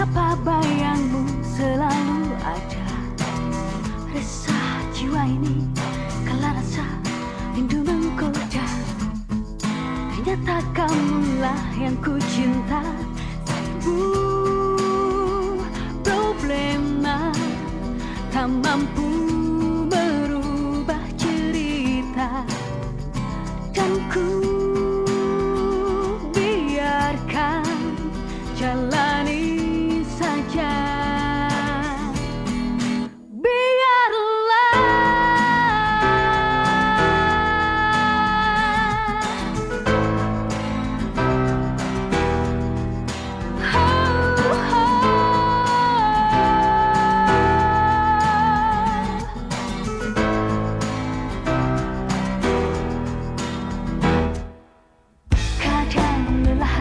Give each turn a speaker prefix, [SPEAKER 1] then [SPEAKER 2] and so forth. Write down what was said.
[SPEAKER 1] Mengapa bayangmu selalu ada? Resah jiwa ini Kala rasa rindu menggoda. Ternyata kamulah yang ku cinta Seribu problema Tak mampu 战乱了